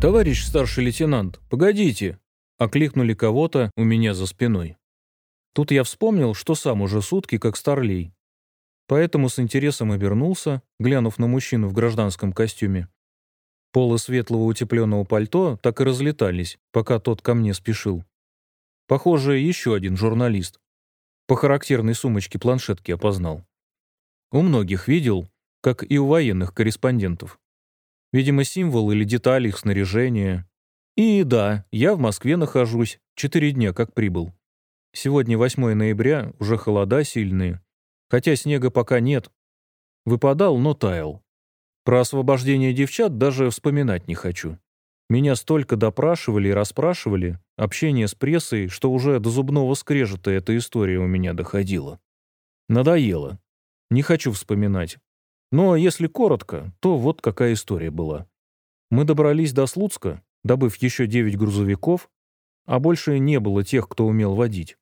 «Товарищ старший лейтенант, погодите!» Окликнули кого-то у меня за спиной. Тут я вспомнил, что сам уже сутки как старлей. Поэтому с интересом обернулся, глянув на мужчину в гражданском костюме. Полы светлого утепленного пальто так и разлетались, пока тот ко мне спешил. Похоже, еще один журналист. По характерной сумочке планшетки опознал. У многих видел, как и у военных корреспондентов. Видимо, символ или деталь их снаряжения. И да, я в Москве нахожусь, четыре дня как прибыл. Сегодня 8 ноября, уже холода сильные. Хотя снега пока нет. Выпадал, но таял. Про освобождение девчат даже вспоминать не хочу. Меня столько допрашивали и расспрашивали, общение с прессой, что уже до зубного скрежета эта история у меня доходила. Надоело. Не хочу вспоминать. Но если коротко, то вот какая история была. Мы добрались до Слуцка, добыв еще девять грузовиков, а больше не было тех, кто умел водить.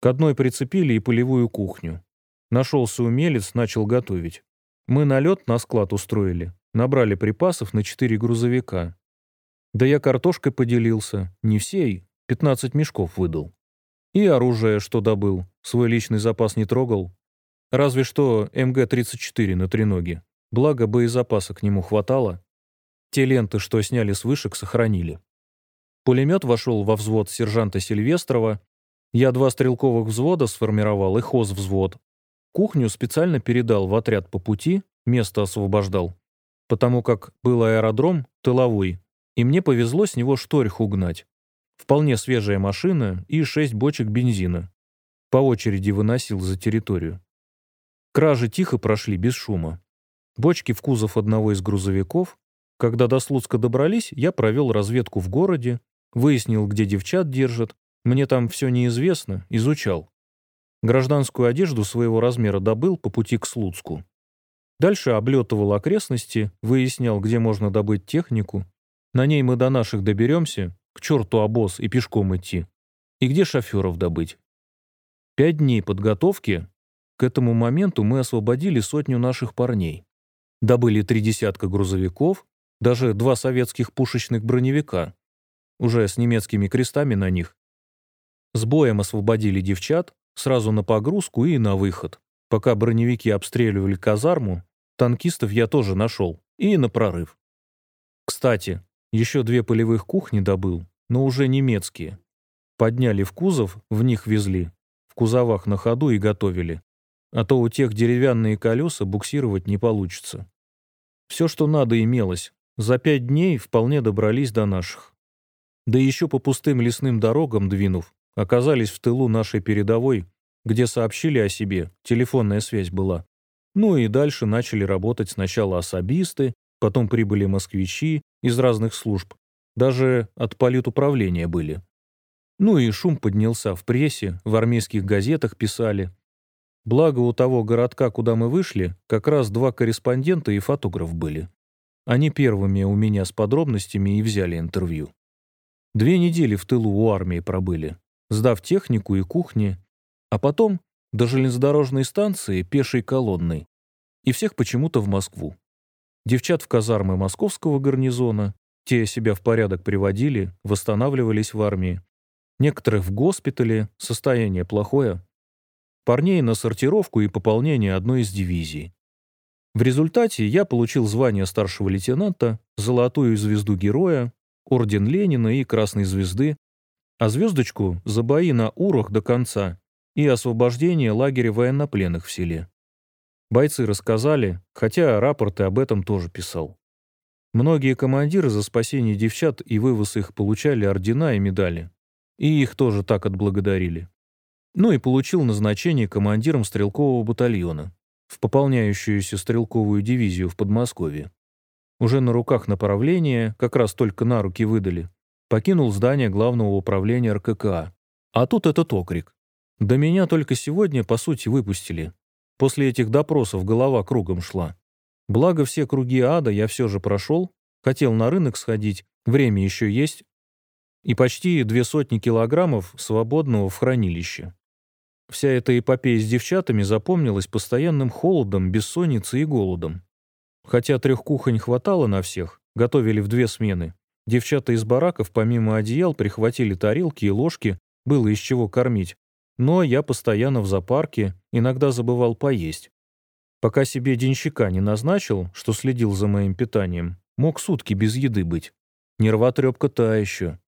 К одной прицепили и полевую кухню. Нашелся умелец, начал готовить. Мы налет на склад устроили, набрали припасов на четыре грузовика. Да я картошкой поделился, не всей, 15 мешков выдал. И оружие, что добыл, свой личный запас не трогал, Разве что МГ-34 на треноге. Благо, боезапаса к нему хватало. Те ленты, что сняли с вышек, сохранили. Пулемет вошел во взвод сержанта Сильвестрова. Я два стрелковых взвода сформировал и хоз-взвод. Кухню специально передал в отряд по пути, место освобождал. Потому как был аэродром тыловой, и мне повезло с него шторх угнать. Вполне свежая машина и шесть бочек бензина. По очереди выносил за территорию. Кражи тихо прошли без шума. Бочки в кузов одного из грузовиков. Когда до Слуцка добрались, я провел разведку в городе, выяснил, где девчат держат. Мне там все неизвестно, изучал. Гражданскую одежду своего размера добыл по пути к Слуцку. Дальше облетывал окрестности, выяснял, где можно добыть технику. На ней мы до наших доберемся, к черту обоз и пешком идти. И где шоферов добыть. Пять дней подготовки, к этому моменту мы освободили сотню наших парней. Добыли три десятка грузовиков, даже два советских пушечных броневика, уже с немецкими крестами на них. С боем освободили девчат, сразу на погрузку и на выход. Пока броневики обстреливали казарму, танкистов я тоже нашел, и на прорыв. Кстати, еще две полевых кухни добыл, но уже немецкие. Подняли в кузов, в них везли, в кузовах на ходу и готовили а то у тех деревянные колеса буксировать не получится. Все, что надо, имелось. За пять дней вполне добрались до наших. Да еще по пустым лесным дорогам двинув, оказались в тылу нашей передовой, где сообщили о себе, телефонная связь была. Ну и дальше начали работать сначала особисты, потом прибыли москвичи из разных служб, даже от политуправления были. Ну и шум поднялся в прессе, в армейских газетах писали, Благо у того городка, куда мы вышли, как раз два корреспондента и фотограф были. Они первыми у меня с подробностями и взяли интервью. Две недели в тылу у армии пробыли, сдав технику и кухни, а потом до железнодорожной станции пешей колонной. И всех почему-то в Москву. Девчат в казармы московского гарнизона, те себя в порядок приводили, восстанавливались в армии. Некоторых в госпитале, состояние плохое, парней на сортировку и пополнение одной из дивизий. В результате я получил звание старшего лейтенанта, золотую звезду героя, орден Ленина и Красной звезды, а звездочку за бои на Урах до конца и освобождение лагеря военнопленных в селе. Бойцы рассказали, хотя рапорты об этом тоже писал. Многие командиры за спасение девчат и вывоз их получали ордена и медали. И их тоже так отблагодарили. Ну и получил назначение командиром стрелкового батальона в пополняющуюся стрелковую дивизию в Подмосковье. Уже на руках направления, как раз только на руки выдали, покинул здание главного управления РККА. А тут этот окрик. До меня только сегодня, по сути, выпустили. После этих допросов голова кругом шла. Благо все круги ада я все же прошел, хотел на рынок сходить, время еще есть, и почти две сотни килограммов свободного в хранилище. Вся эта эпопея с девчатами запомнилась постоянным холодом, бессонницей и голодом. Хотя трех кухонь хватало на всех, готовили в две смены, Девчата из бараков помимо одеял прихватили тарелки и ложки, было из чего кормить. Но я постоянно в зоопарке, иногда забывал поесть. Пока себе денщика не назначил, что следил за моим питанием, мог сутки без еды быть. Нервотрепка та еще.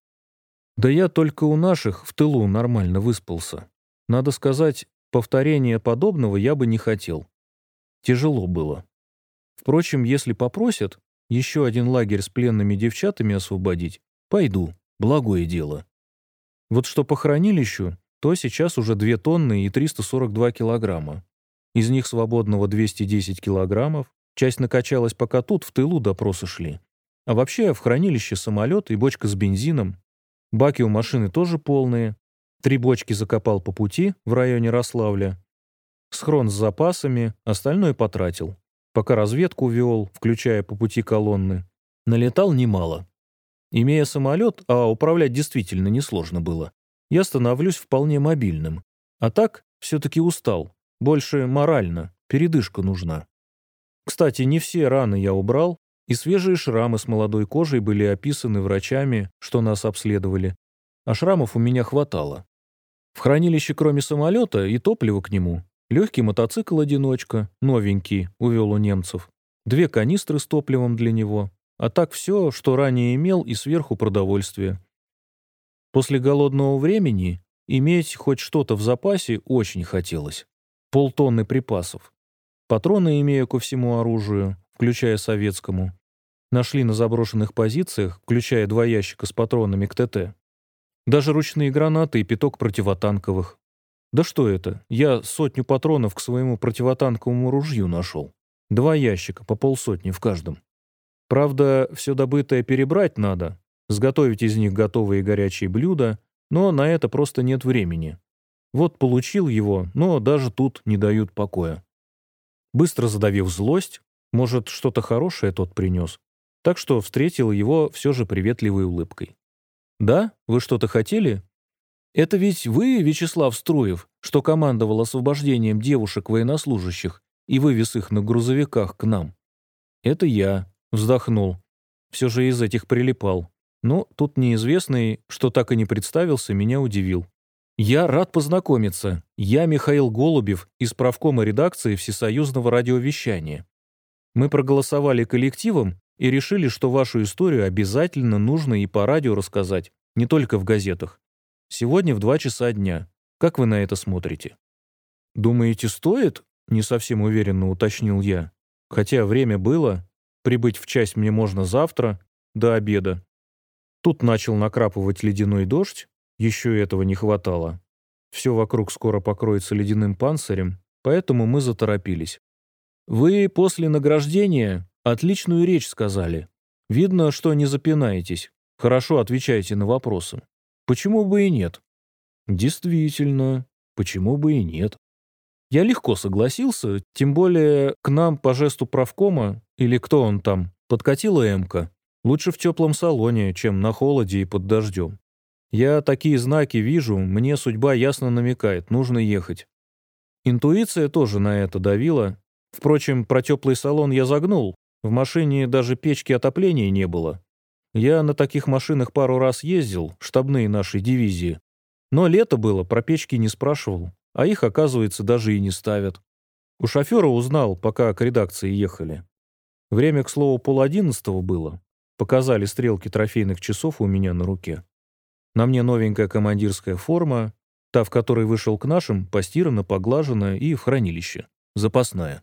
Да я только у наших в тылу нормально выспался. Надо сказать, повторения подобного я бы не хотел. Тяжело было. Впрочем, если попросят еще один лагерь с пленными девчатами освободить, пойду, благое дело. Вот что по хранилищу, то сейчас уже 2 тонны и 342 килограмма. Из них свободного 210 килограммов, часть накачалась, пока тут в тылу допросы шли. А вообще в хранилище самолет и бочка с бензином. Баки у машины тоже полные. Три бочки закопал по пути в районе Рославля. Схрон с запасами, остальное потратил. Пока разведку вел, включая по пути колонны. Налетал немало. Имея самолет, а управлять действительно несложно было, я становлюсь вполне мобильным. А так, все-таки устал. Больше морально, передышка нужна. Кстати, не все раны я убрал, и свежие шрамы с молодой кожей были описаны врачами, что нас обследовали, а шрамов у меня хватало. В хранилище кроме самолета и топлива к нему, легкий мотоцикл-одиночка, новенький, увел у немцев, две канистры с топливом для него, а так все, что ранее имел, и сверху продовольствие. После голодного времени иметь хоть что-то в запасе очень хотелось. Полтонны припасов. Патроны имею ко всему оружию, включая советскому. Нашли на заброшенных позициях, включая два ящика с патронами к ТТ. Даже ручные гранаты и пяток противотанковых. Да что это? Я сотню патронов к своему противотанковому ружью нашел. Два ящика, по полсотни в каждом. Правда, все добытое перебрать надо, сготовить из них готовые горячие блюда, но на это просто нет времени. Вот получил его, но даже тут не дают покоя. Быстро задавив злость, может, что-то хорошее тот принес, так что встретил его все же приветливой улыбкой. «Да? Вы что-то хотели?» «Это ведь вы, Вячеслав Струев, что командовал освобождением девушек-военнослужащих и вывез их на грузовиках к нам?» «Это я», — вздохнул. Все же из этих прилипал. Но тут неизвестный, что так и не представился, меня удивил. «Я рад познакомиться. Я Михаил Голубев из правкома редакции Всесоюзного радиовещания. Мы проголосовали коллективом и решили, что вашу историю обязательно нужно и по радио рассказать, не только в газетах. Сегодня в два часа дня. Как вы на это смотрите?» «Думаете, стоит?» — не совсем уверенно уточнил я. Хотя время было, прибыть в часть мне можно завтра, до обеда. Тут начал накрапывать ледяной дождь, еще этого не хватало. Все вокруг скоро покроется ледяным панцирем, поэтому мы заторопились. «Вы после награждения отличную речь сказали. Видно, что не запинаетесь. Хорошо отвечаете на вопросы. Почему бы и нет?» «Действительно, почему бы и нет?» Я легко согласился, тем более к нам по жесту правкома, или кто он там, подкатила Эмка. Лучше в теплом салоне, чем на холоде и под дождем. Я такие знаки вижу, мне судьба ясно намекает, нужно ехать. Интуиция тоже на это давила. Впрочем, про теплый салон я загнул. В машине даже печки отопления не было. Я на таких машинах пару раз ездил, штабные нашей дивизии. Но лето было, про печки не спрашивал, а их, оказывается, даже и не ставят. У шофера узнал, пока к редакции ехали. Время, к слову, пол одиннадцатого было. Показали стрелки трофейных часов у меня на руке. На мне новенькая командирская форма, та, в которой вышел к нашим, постирана, поглажена и в хранилище. Запасная.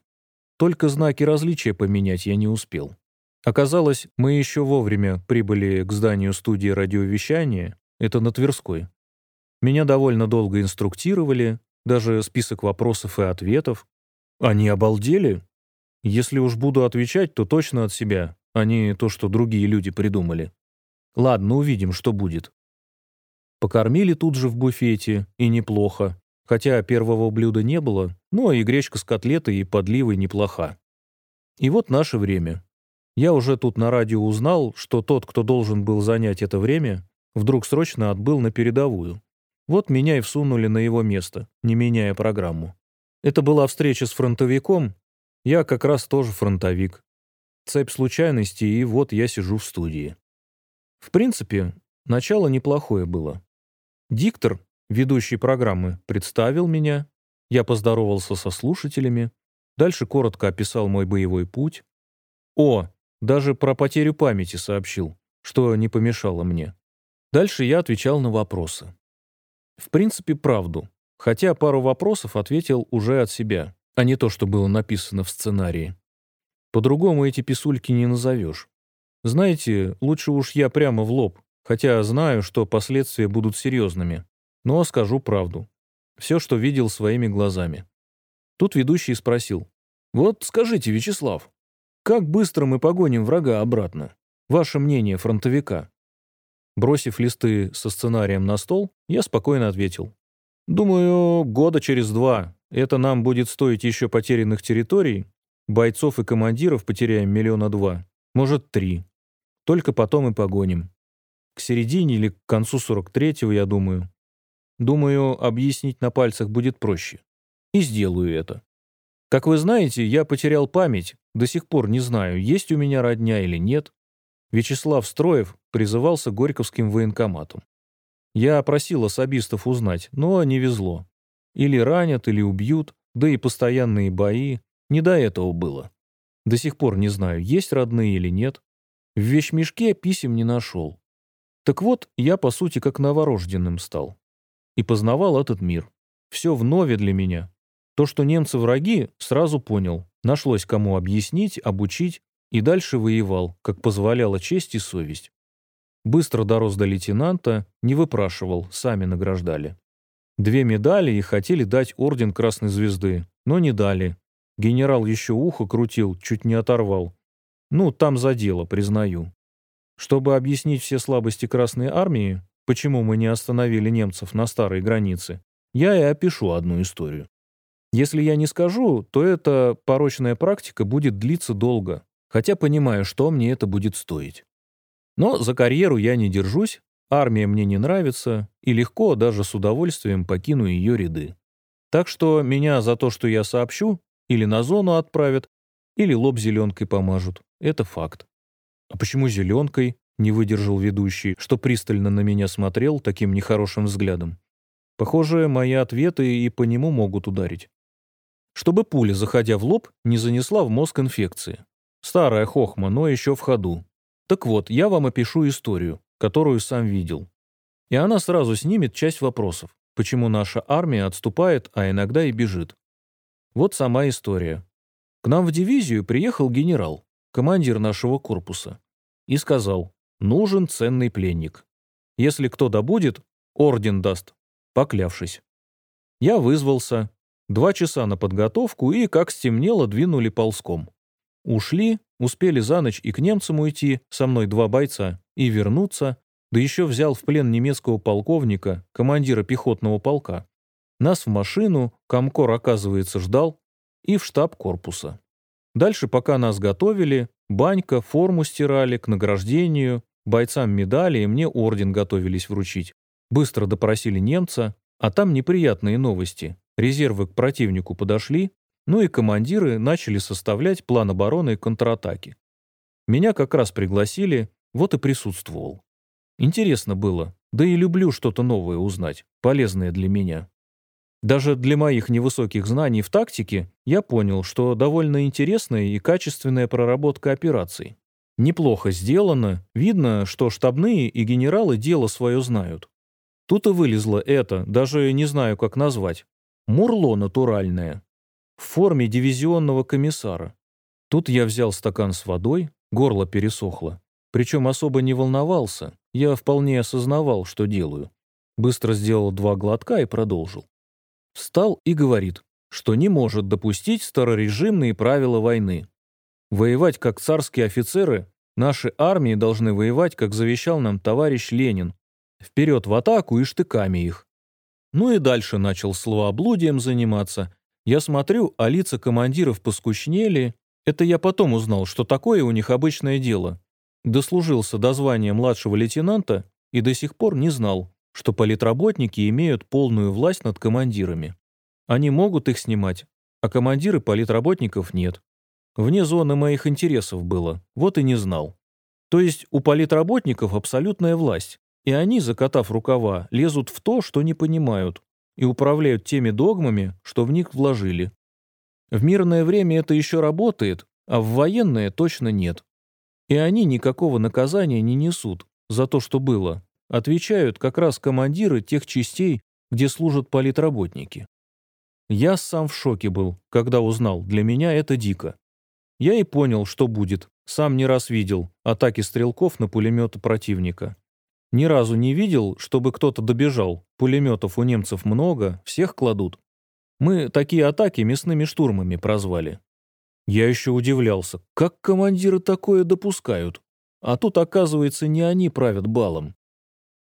Только знаки различия поменять я не успел. Оказалось, мы еще вовремя прибыли к зданию студии радиовещания, это на Тверской. Меня довольно долго инструктировали, даже список вопросов и ответов. Они обалдели? Если уж буду отвечать, то точно от себя, а не то, что другие люди придумали. Ладно, увидим, что будет. Покормили тут же в буфете, и неплохо. Хотя первого блюда не было, но и гречка с котлетой и подливой неплоха. И вот наше время. Я уже тут на радио узнал, что тот, кто должен был занять это время, вдруг срочно отбыл на передовую. Вот меня и всунули на его место, не меняя программу. Это была встреча с фронтовиком. Я как раз тоже фронтовик. Цепь случайностей, и вот я сижу в студии. В принципе, начало неплохое было. Диктор, ведущий программы, представил меня, я поздоровался со слушателями, дальше коротко описал мой боевой путь. О, даже про потерю памяти сообщил, что не помешало мне. Дальше я отвечал на вопросы. В принципе, правду, хотя пару вопросов ответил уже от себя, а не то, что было написано в сценарии. По-другому эти писульки не назовешь. Знаете, лучше уж я прямо в лоб, хотя знаю, что последствия будут серьезными. Но скажу правду. Все, что видел своими глазами. Тут ведущий спросил. «Вот скажите, Вячеслав, как быстро мы погоним врага обратно? Ваше мнение, фронтовика?» Бросив листы со сценарием на стол, я спокойно ответил. «Думаю, года через два. Это нам будет стоить еще потерянных территорий. Бойцов и командиров потеряем миллиона два. Может, три. Только потом и погоним. К середине или к концу 43-го, я думаю. Думаю, объяснить на пальцах будет проще. И сделаю это. Как вы знаете, я потерял память, до сих пор не знаю, есть у меня родня или нет. Вячеслав Строев призывался Горьковским военкоматом. Я просил особистов узнать, но не везло. Или ранят, или убьют, да и постоянные бои. Не до этого было. До сих пор не знаю, есть родные или нет. В вещмешке писем не нашел. Так вот, я, по сути, как новорожденным стал. И познавал этот мир. Все вновь для меня. То, что немцы враги, сразу понял. Нашлось кому объяснить, обучить, и дальше воевал, как позволяла честь и совесть. Быстро дорос до лейтенанта, не выпрашивал, сами награждали. Две медали и хотели дать орден Красной Звезды, но не дали. Генерал еще ухо крутил, чуть не оторвал. Ну, там за дело, признаю. Чтобы объяснить все слабости Красной Армии, почему мы не остановили немцев на старой границе, я и опишу одну историю. Если я не скажу, то эта порочная практика будет длиться долго, хотя понимаю, что мне это будет стоить. Но за карьеру я не держусь, армия мне не нравится, и легко, даже с удовольствием, покину ее ряды. Так что меня за то, что я сообщу, или на зону отправят, или лоб зеленкой помажут. Это факт. А почему зеленкой? Не выдержал ведущий, что пристально на меня смотрел таким нехорошим взглядом. Похоже, мои ответы и по нему могут ударить. Чтобы пуля, заходя в лоб, не занесла в мозг инфекции. Старая хохма, но еще в ходу. Так вот, я вам опишу историю, которую сам видел. И она сразу снимет часть вопросов, почему наша армия отступает, а иногда и бежит. Вот сама история. К нам в дивизию приехал генерал, командир нашего корпуса, и сказал, нужен ценный пленник. Если кто добудет, орден даст, поклявшись. Я вызвался, два часа на подготовку и, как стемнело, двинули ползком. Ушли, успели за ночь и к немцам уйти, со мной два бойца, и вернуться, да еще взял в плен немецкого полковника, командира пехотного полка. Нас в машину, Комкор, оказывается, ждал, и в штаб корпуса. Дальше, пока нас готовили, банька, форму стирали, к награждению, бойцам медали и мне орден готовились вручить. Быстро допросили немца, а там неприятные новости. Резервы к противнику подошли, ну и командиры начали составлять план обороны и контратаки. Меня как раз пригласили, вот и присутствовал. Интересно было, да и люблю что-то новое узнать, полезное для меня. Даже для моих невысоких знаний в тактике я понял, что довольно интересная и качественная проработка операций. Неплохо сделано, видно, что штабные и генералы дело свое знают. Тут и вылезло это, даже не знаю, как назвать. Мурло натуральное. В форме дивизионного комиссара. Тут я взял стакан с водой, горло пересохло. Причем особо не волновался, я вполне осознавал, что делаю. Быстро сделал два глотка и продолжил. Встал и говорит, что не может допустить старорежимные правила войны. Воевать как царские офицеры, наши армии должны воевать, как завещал нам товарищ Ленин. Вперед в атаку и штыками их. Ну и дальше начал словоблудием заниматься. Я смотрю, а лица командиров поскучнели. Это я потом узнал, что такое у них обычное дело. Дослужился до звания младшего лейтенанта и до сих пор не знал, что политработники имеют полную власть над командирами. Они могут их снимать, а командиры политработников нет. Вне зоны моих интересов было, вот и не знал. То есть у политработников абсолютная власть, и они, закатав рукава, лезут в то, что не понимают, и управляют теми догмами, что в них вложили. В мирное время это еще работает, а в военное точно нет. И они никакого наказания не несут за то, что было. Отвечают как раз командиры тех частей, где служат политработники. Я сам в шоке был, когда узнал, для меня это дико. Я и понял, что будет. Сам не раз видел атаки стрелков на пулеметы противника. Ни разу не видел, чтобы кто-то добежал. Пулеметов у немцев много, всех кладут. Мы такие атаки мясными штурмами прозвали. Я еще удивлялся, как командиры такое допускают. А тут, оказывается, не они правят балом.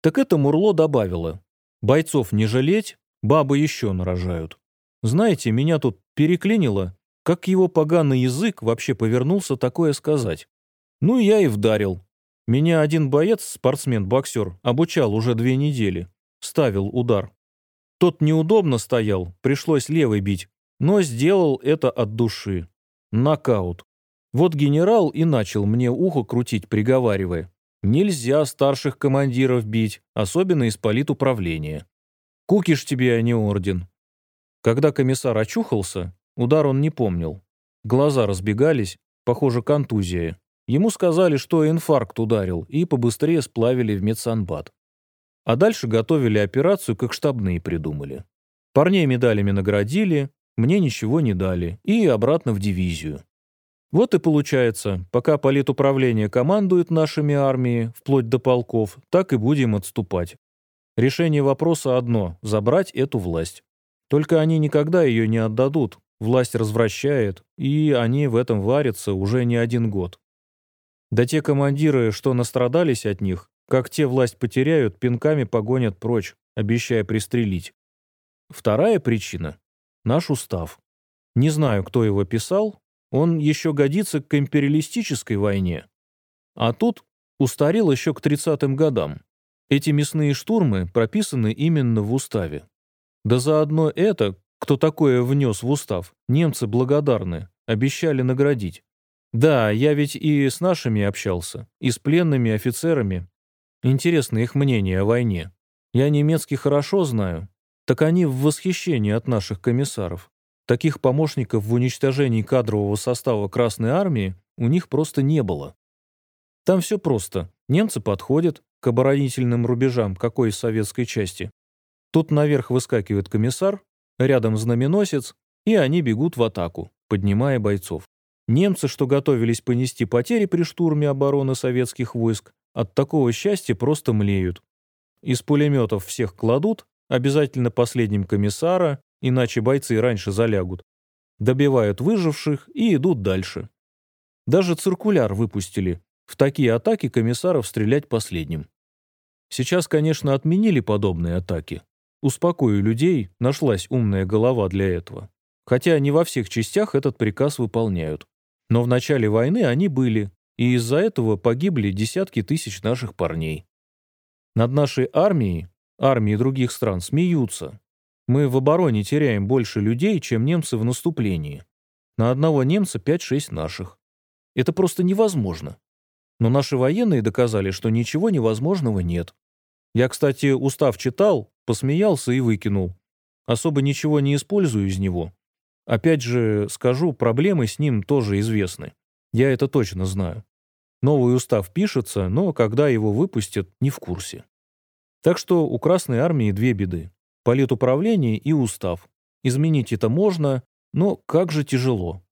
Так это Мурло добавило. Бойцов не жалеть, бабы еще нарожают. Знаете, меня тут переклинило, как его поганый язык вообще повернулся такое сказать. Ну, я и вдарил. Меня один боец, спортсмен-боксер, обучал уже две недели. Ставил удар. Тот неудобно стоял, пришлось левой бить, но сделал это от души. Нокаут. Вот генерал и начал мне ухо крутить, приговаривая. Нельзя старших командиров бить, особенно из политуправления. Кукиш тебе, а не орден. Когда комиссар очухался, удар он не помнил. Глаза разбегались, похоже, контузия. Ему сказали, что инфаркт ударил, и побыстрее сплавили в медсанбат. А дальше готовили операцию, как штабные придумали. Парней медалями наградили, мне ничего не дали, и обратно в дивизию. Вот и получается, пока политуправление командует нашими армией, вплоть до полков, так и будем отступать. Решение вопроса одно – забрать эту власть. Только они никогда ее не отдадут, власть развращает, и они в этом варятся уже не один год. Да те командиры, что настрадались от них, как те власть потеряют, пинками погонят прочь, обещая пристрелить. Вторая причина Наш устав. Не знаю, кто его писал, он еще годится к империалистической войне. А тут устарел еще к 30-м годам. Эти мясные штурмы прописаны именно в уставе. Да заодно это, кто такое внес в устав, немцы благодарны, обещали наградить. Да, я ведь и с нашими общался, и с пленными офицерами. Интересно их мнение о войне. Я немецкий хорошо знаю, так они в восхищении от наших комиссаров. Таких помощников в уничтожении кадрового состава Красной Армии у них просто не было. Там все просто. Немцы подходят к оборонительным рубежам какой из советской части. Тут наверх выскакивает комиссар, рядом знаменосец, и они бегут в атаку, поднимая бойцов. Немцы, что готовились понести потери при штурме обороны советских войск, от такого счастья просто млеют. Из пулеметов всех кладут, Обязательно последним комиссара, иначе бойцы раньше залягут. Добивают выживших и идут дальше. Даже циркуляр выпустили. В такие атаки комиссаров стрелять последним. Сейчас, конечно, отменили подобные атаки. Успокою людей, нашлась умная голова для этого. Хотя не во всех частях этот приказ выполняют. Но в начале войны они были, и из-за этого погибли десятки тысяч наших парней. Над нашей армией армии других стран смеются. Мы в обороне теряем больше людей, чем немцы в наступлении. На одного немца 5-6 наших. Это просто невозможно. Но наши военные доказали, что ничего невозможного нет. Я, кстати, устав читал, посмеялся и выкинул. Особо ничего не использую из него. Опять же, скажу, проблемы с ним тоже известны. Я это точно знаю. Новый устав пишется, но когда его выпустят, не в курсе. Так что у Красной Армии две беды. Политуправление и устав. Изменить это можно, но как же тяжело.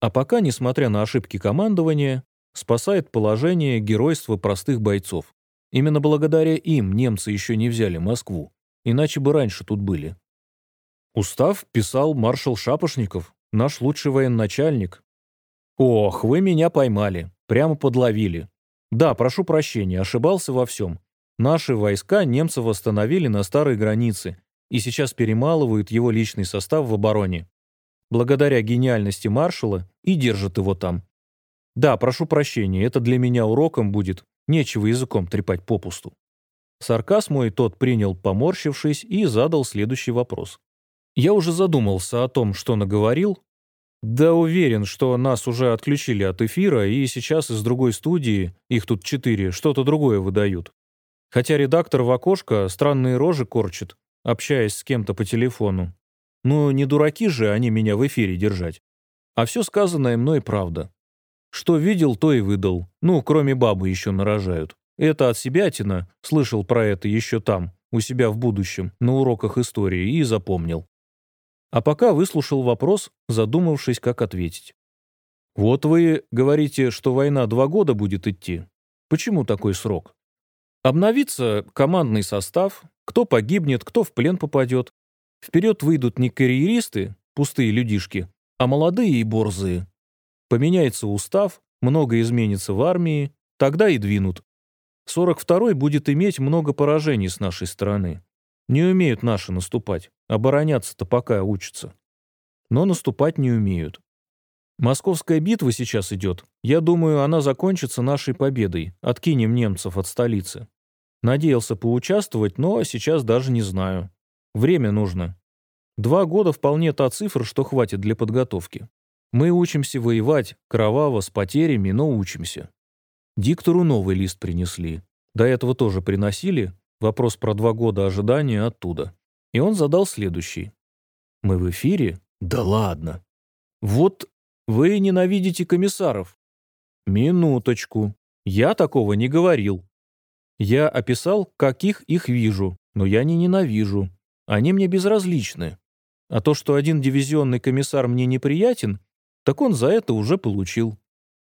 А пока, несмотря на ошибки командования, спасает положение геройства простых бойцов. Именно благодаря им немцы еще не взяли Москву, иначе бы раньше тут были. Устав писал маршал Шапошников, наш лучший военачальник. Ох, вы меня поймали, прямо подловили. Да, прошу прощения, ошибался во всем. Наши войска немцы восстановили на старой границе и сейчас перемалывают его личный состав в обороне. Благодаря гениальности маршала и держат его там. Да, прошу прощения, это для меня уроком будет, нечего языком трепать попусту. Саркас мой тот принял, поморщившись, и задал следующий вопрос. Я уже задумался о том, что наговорил. Да уверен, что нас уже отключили от эфира, и сейчас из другой студии, их тут четыре, что-то другое выдают. Хотя редактор в окошко странные рожи корчит, общаясь с кем-то по телефону. Ну, не дураки же они меня в эфире держать. А все сказанное мной правда. Что видел, то и выдал. Ну, кроме бабы еще нарожают. Это от себятина, слышал про это еще там, у себя в будущем, на уроках истории, и запомнил. А пока выслушал вопрос, задумавшись, как ответить. «Вот вы говорите, что война два года будет идти. Почему такой срок? Обновится командный состав, кто погибнет, кто в плен попадет. Вперед выйдут не карьеристы, пустые людишки, а молодые и борзые. Поменяется устав, много изменится в армии, тогда и двинут. 42-й будет иметь много поражений с нашей стороны. Не умеют наши наступать, обороняться-то пока учатся. Но наступать не умеют. Московская битва сейчас идет. Я думаю, она закончится нашей победой. Откинем немцев от столицы. Надеялся поучаствовать, но сейчас даже не знаю. Время нужно. Два года вполне та цифра, что хватит для подготовки. Мы учимся воевать, кроваво, с потерями, но учимся. Диктору новый лист принесли. До этого тоже приносили. Вопрос про два года ожидания оттуда. И он задал следующий. «Мы в эфире? Да ладно. Вот вы ненавидите комиссаров». «Минуточку. Я такого не говорил. Я описал, каких их вижу, но я не ненавижу. Они мне безразличны. А то, что один дивизионный комиссар мне неприятен, так он за это уже получил.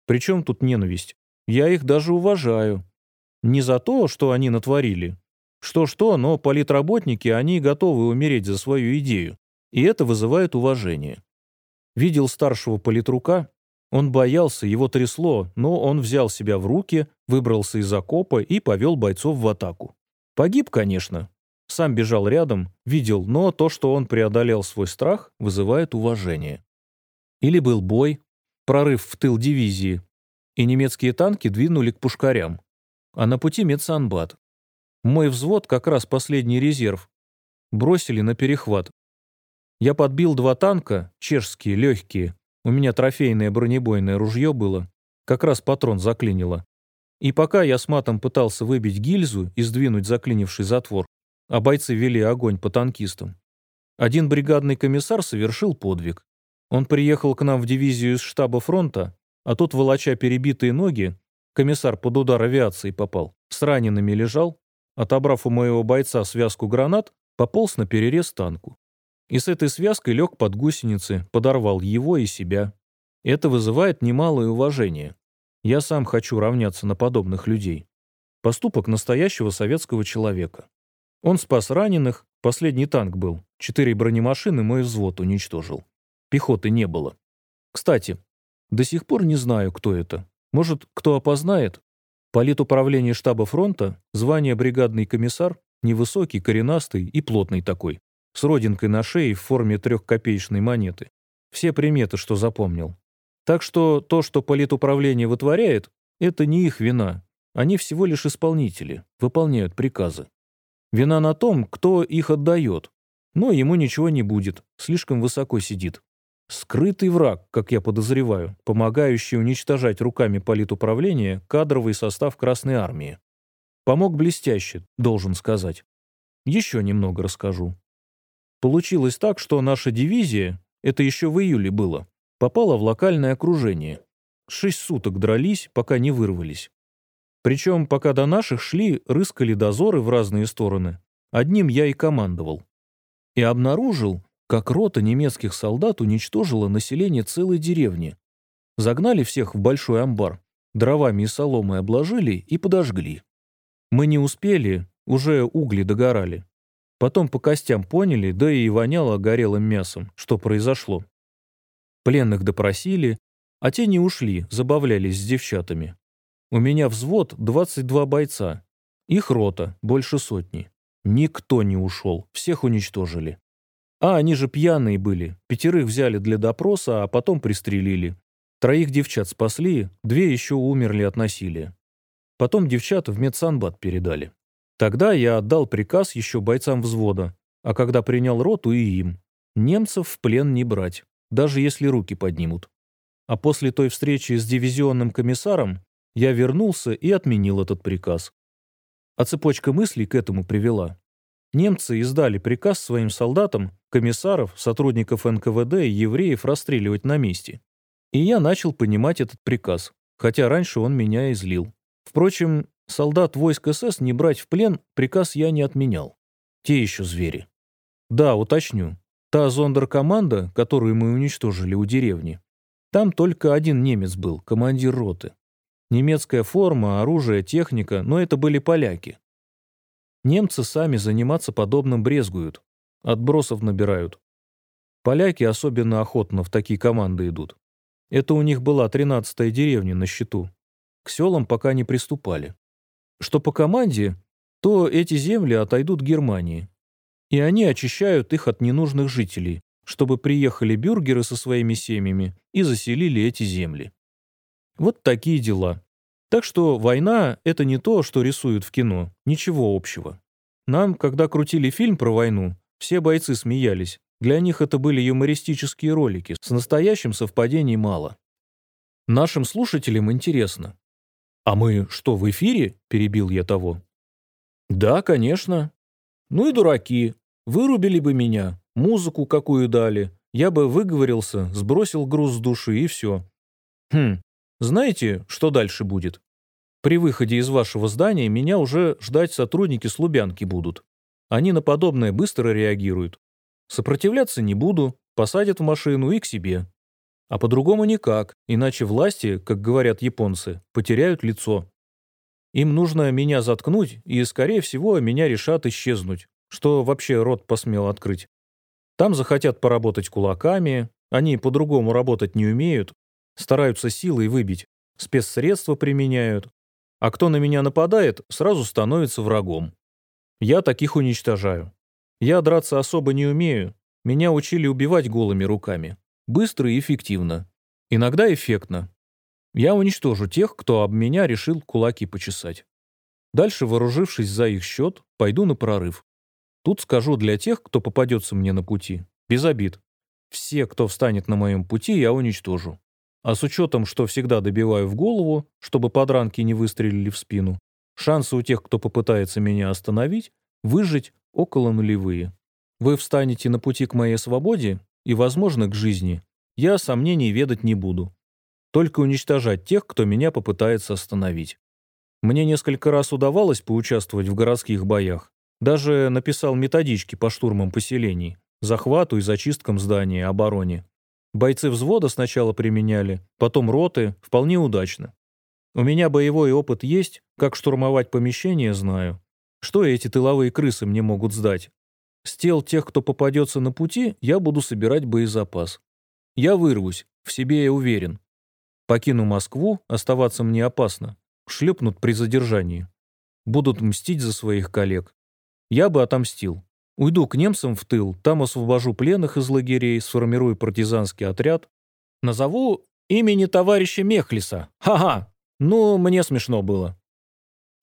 Причем тут ненависть? Я их даже уважаю. Не за то, что они натворили. Что-что, но политработники, они готовы умереть за свою идею. И это вызывает уважение. Видел старшего политрука, он боялся, его трясло, но он взял себя в руки, выбрался из окопа и повел бойцов в атаку. Погиб, конечно, сам бежал рядом, видел, но то, что он преодолел свой страх, вызывает уважение. Или был бой, прорыв в тыл дивизии, и немецкие танки двинули к пушкарям. А на пути медсанбат. Мой взвод как раз последний резерв. Бросили на перехват. Я подбил два танка, чешские, легкие. У меня трофейное бронебойное ружье было. Как раз патрон заклинило. И пока я с матом пытался выбить гильзу и сдвинуть заклинивший затвор, а бойцы вели огонь по танкистам. Один бригадный комиссар совершил подвиг. Он приехал к нам в дивизию из штаба фронта, а тут, волоча перебитые ноги, комиссар под удар авиации попал, с ранеными лежал, отобрав у моего бойца связку гранат, пополз на перерез танку. И с этой связкой лег под гусеницы, подорвал его и себя. Это вызывает немалое уважение. Я сам хочу равняться на подобных людей. Поступок настоящего советского человека. Он спас раненых, последний танк был, четыре бронемашины мой взвод уничтожил. Пехоты не было. Кстати, до сих пор не знаю, кто это. Может, кто опознает? Политуправление штаба фронта, звание бригадный комиссар, невысокий, коренастый и плотный такой, с родинкой на шее в форме трехкопеечной монеты. Все приметы, что запомнил. Так что то, что политуправление вытворяет, это не их вина. Они всего лишь исполнители, выполняют приказы. Вина на том, кто их отдает. Но ему ничего не будет, слишком высоко сидит. Скрытый враг, как я подозреваю, помогающий уничтожать руками политуправления кадровый состав Красной Армии. Помог блестяще, должен сказать. Еще немного расскажу. Получилось так, что наша дивизия, это еще в июле было, попала в локальное окружение. Шесть суток дрались, пока не вырвались. Причем, пока до наших шли, рыскали дозоры в разные стороны. Одним я и командовал. И обнаружил, как рота немецких солдат уничтожила население целой деревни. Загнали всех в большой амбар, дровами и соломой обложили и подожгли. Мы не успели, уже угли догорали. Потом по костям поняли, да и воняло горелым мясом, что произошло. Пленных допросили, а те не ушли, забавлялись с девчатами. У меня взвод 22 бойца. Их рота, больше сотни. Никто не ушел, всех уничтожили. А они же пьяные были. Пятерых взяли для допроса, а потом пристрелили. Троих девчат спасли, две еще умерли от насилия. Потом девчат в медсанбат передали. Тогда я отдал приказ еще бойцам взвода, а когда принял роту и им. Немцев в плен не брать. даже если руки поднимут. А после той встречи с дивизионным комиссаром я вернулся и отменил этот приказ. А цепочка мыслей к этому привела. Немцы издали приказ своим солдатам, комиссаров, сотрудников НКВД и евреев расстреливать на месте. И я начал понимать этот приказ, хотя раньше он меня излил. Впрочем, солдат войск СС не брать в плен приказ я не отменял. Те еще звери. Да, уточню. Та зондеркоманда, которую мы уничтожили у деревни, там только один немец был, командир роты. Немецкая форма, оружие, техника, но это были поляки. Немцы сами заниматься подобным брезгуют. Отбросов набирают. Поляки особенно охотно в такие команды идут. Это у них была тринадцатая деревня на счету. К селам пока не приступали. Что по команде, то эти земли отойдут Германии. И они очищают их от ненужных жителей, чтобы приехали бюргеры со своими семьями и заселили эти земли. Вот такие дела. Так что война — это не то, что рисуют в кино, ничего общего. Нам, когда крутили фильм про войну, все бойцы смеялись. Для них это были юмористические ролики, с настоящим совпадений мало. Нашим слушателям интересно. «А мы что, в эфире?» — перебил я того. «Да, конечно. Ну и дураки. Вырубили бы меня, музыку какую дали. Я бы выговорился, сбросил груз с души и все. Хм, знаете, что дальше будет? При выходе из вашего здания меня уже ждать сотрудники с Лубянки будут. Они на подобное быстро реагируют. Сопротивляться не буду, посадят в машину и к себе. А по-другому никак, иначе власти, как говорят японцы, потеряют лицо. Им нужно меня заткнуть, и, скорее всего, меня решат исчезнуть, что вообще рот посмел открыть. Там захотят поработать кулаками, они по-другому работать не умеют, стараются силой выбить, спецсредства применяют, а кто на меня нападает, сразу становится врагом. Я таких уничтожаю. Я драться особо не умею, меня учили убивать голыми руками. Быстро и эффективно. Иногда эффектно. Я уничтожу тех, кто об меня решил кулаки почесать. Дальше, вооружившись за их счет, пойду на прорыв. Тут скажу для тех, кто попадется мне на пути. Без обид. Все, кто встанет на моем пути, я уничтожу. А с учетом, что всегда добиваю в голову, чтобы подранки не выстрелили в спину, шансы у тех, кто попытается меня остановить, выжить около нулевые. Вы встанете на пути к моей свободе и, возможно, к жизни. Я сомнений ведать не буду. Только уничтожать тех, кто меня попытается остановить. Мне несколько раз удавалось поучаствовать в городских боях, даже написал методички по штурмам поселений, захвату и зачисткам зданий, обороне. Бойцы взвода сначала применяли, потом роты, вполне удачно. У меня боевой опыт есть, как штурмовать помещение знаю. Что эти тыловые крысы мне могут сдать? С тел тех, кто попадется на пути, я буду собирать боезапас. Я вырвусь, в себе я уверен. Покину Москву, оставаться мне опасно. Шлепнут при задержании. Будут мстить за своих коллег. Я бы отомстил. Уйду к немцам в тыл, там освобожу пленных из лагерей, сформирую партизанский отряд. Назову имени товарища Мехлиса. Ха-ха! Ну, мне смешно было.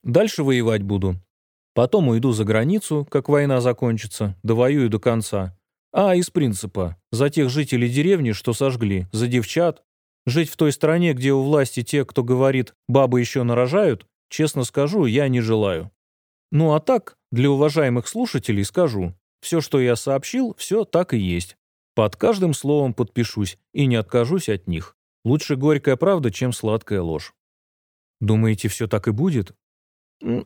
Дальше воевать буду. Потом уйду за границу, как война закончится, довоюю до конца. А, из принципа, за тех жителей деревни, что сожгли, за девчат. Жить в той стране, где у власти те, кто говорит «бабы еще нарожают», честно скажу, я не желаю. Ну а так, для уважаемых слушателей скажу, все, что я сообщил, все так и есть. Под каждым словом подпишусь и не откажусь от них. Лучше горькая правда, чем сладкая ложь. Думаете, все так и будет?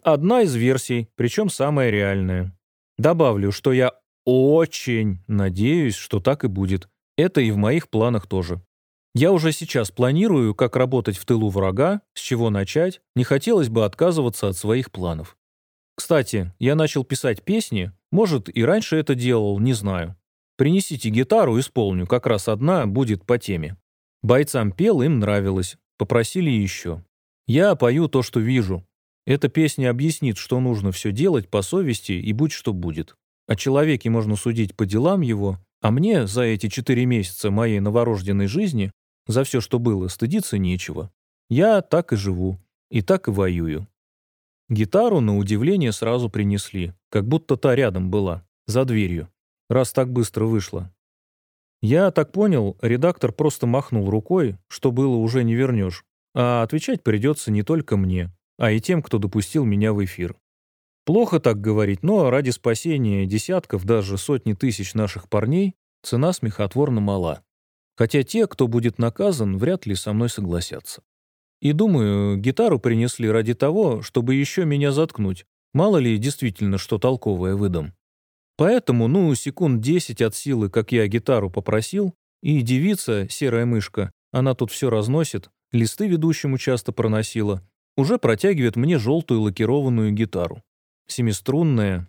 Одна из версий, причем самая реальная. Добавлю, что я очень надеюсь, что так и будет. Это и в моих планах тоже. Я уже сейчас планирую, как работать в тылу врага, с чего начать, не хотелось бы отказываться от своих планов. Кстати, я начал писать песни, может, и раньше это делал, не знаю. Принесите гитару, исполню, как раз одна будет по теме. Бойцам пел, им нравилось, попросили еще. Я пою то, что вижу. Эта песня объяснит, что нужно все делать по совести и будь что будет. О человеке можно судить по делам его, а мне за эти четыре месяца моей новорожденной жизни, за все, что было, стыдиться нечего. Я так и живу, и так и воюю. Гитару, на удивление, сразу принесли, как будто та рядом была, за дверью, раз так быстро вышла. Я так понял, редактор просто махнул рукой, что было уже не вернешь, а отвечать придется не только мне, а и тем, кто допустил меня в эфир. Плохо так говорить, но ради спасения десятков, даже сотни тысяч наших парней цена смехотворно мала. Хотя те, кто будет наказан, вряд ли со мной согласятся. И думаю, гитару принесли ради того, чтобы еще меня заткнуть. Мало ли действительно что толковое выдам. Поэтому, ну, секунд десять от силы, как я гитару попросил, и девица, серая мышка, она тут все разносит, листы ведущему часто проносила, уже протягивает мне желтую лакированную гитару. Семиструнная.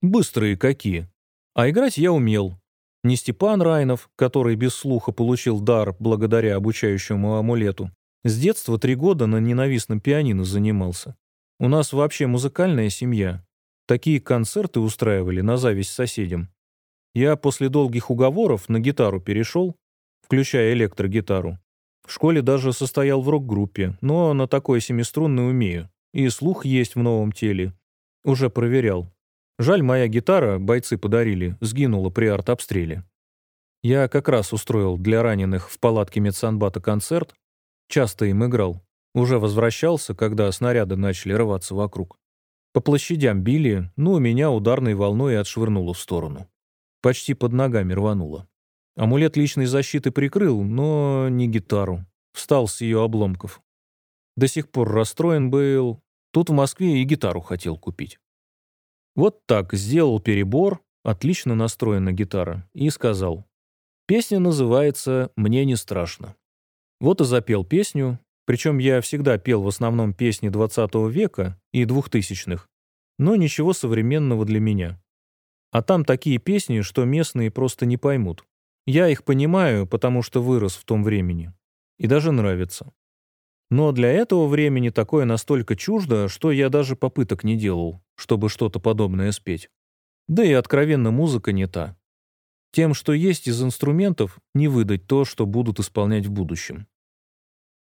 Быстрые какие. А играть я умел. Не Степан Райнов, который без слуха получил дар благодаря обучающему амулету. С детства три года на ненавистном пианино занимался. У нас вообще музыкальная семья. Такие концерты устраивали на зависть соседям. Я после долгих уговоров на гитару перешел, включая электрогитару. В школе даже состоял в рок-группе, но на такой семиструнный умею. И слух есть в новом теле. Уже проверял. Жаль, моя гитара, бойцы подарили, сгинула при артобстреле. Я как раз устроил для раненых в палатке медсанбата концерт. Часто им играл. Уже возвращался, когда снаряды начали рваться вокруг. По площадям били, но меня ударной волной отшвырнуло в сторону. Почти под ногами рвануло. Амулет личной защиты прикрыл, но не гитару. Встал с ее обломков. До сих пор расстроен был. Тут в Москве и гитару хотел купить. Вот так сделал перебор, отлично настроена гитара, и сказал. Песня называется «Мне не страшно». Вот и запел песню, причем я всегда пел в основном песни 20 века и 2000-х, но ничего современного для меня. А там такие песни, что местные просто не поймут. Я их понимаю, потому что вырос в том времени. И даже нравится. Но для этого времени такое настолько чуждо, что я даже попыток не делал, чтобы что-то подобное спеть. Да и откровенно музыка не та. Тем, что есть из инструментов, не выдать то, что будут исполнять в будущем.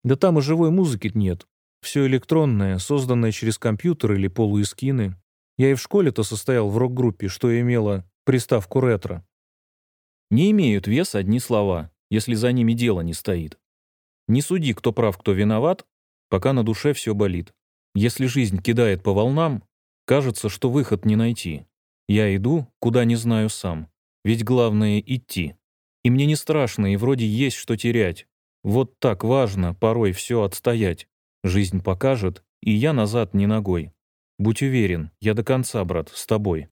Да там и живой музыки нет. Все электронное, созданное через компьютер или полуэскины. Я и в школе-то состоял в рок-группе, что имела приставку ретро. Не имеют веса одни слова, если за ними дело не стоит. Не суди, кто прав, кто виноват, пока на душе все болит. Если жизнь кидает по волнам, кажется, что выход не найти. Я иду, куда не знаю сам. Ведь главное — идти. И мне не страшно, и вроде есть что терять. Вот так важно порой все отстоять. Жизнь покажет, и я назад не ногой. Будь уверен, я до конца, брат, с тобой.